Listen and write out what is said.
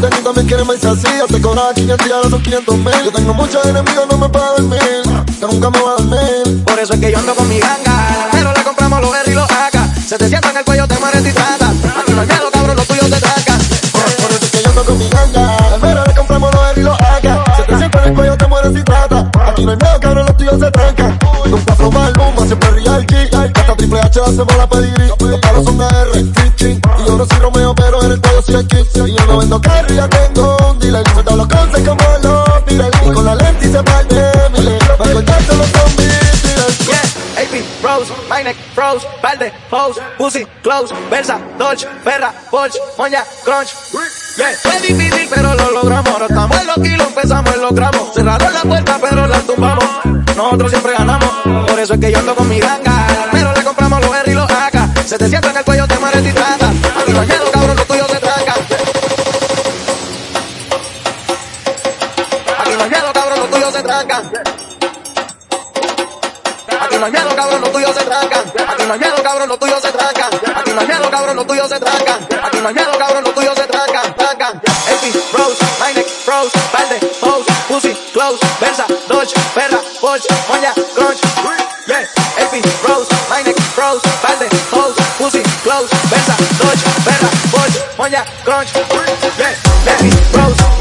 que tengo también quiere más así. Yo te cobraba 500 y ahora son 500 mil. Yo tengo muchos enemigos, no me puedo dormir. Que nunca me voy a dormir. Por eso es que yo ando con mi ganga. Pero le compramos los R y los AK. Se te sienta en el cuello, te mueres y trata. Aquí no hay miedo, cabrón, los tuyos te tracan. Por eso es que yo ando con mi ganga. Al mero le compramos los R y los AK. Se te sienta en el cuello, te mueres y trata. Aquí no hay miedo, cabrón, los tuyos se trancan. Nunca flow bomba, siempre real G. Hasta Triple H hacemos la pedigrí. Los palos son AR, Fitching. Y yo no soy Romeo, pero yo no vendo carry, ya tengo un dealer. Suelta los conces como los Beatles. Y con la lente y se parte miles. Va a cortarse los zombies, dealers. Yeah, AP, Rose, my neck, froze, balde, pose, pussy, close, Versa, Dolce, Ferra, Porsche, Moña, Crunch. Yeah, fue difícil, pero lo logramos. Ahora estamos en los kilos, empezamos en los gramos. Cerraron la puerta, pero la tumbamos. Nosotros siempre ganamos. Por eso es que yo ando con mi ganga. Pero le compramos los R y los AK. Se te sienta en el cuello, te mueres y trata. Aquí no hay miedo, cabrón, los tuyos se trancan. Aquí no hay miedo, cabrón, los tuyos se trancan. Aquí no hay miedo, cabrón, los tuyos se trancan. Aquí no hay miedo, cabrón, los tuyos se trancan. Trancan. AP, Rose, my froze, balde, pose, pussy, close, Versa, Dolce, Ferra, Porsche, Moña, Crunch. Yeah, AP, Rose, my froze, balde, pose, pussy, close, Versa, Dolce, Ferra, Porsche, Moña, Crunch. Yeah, AP, Rose.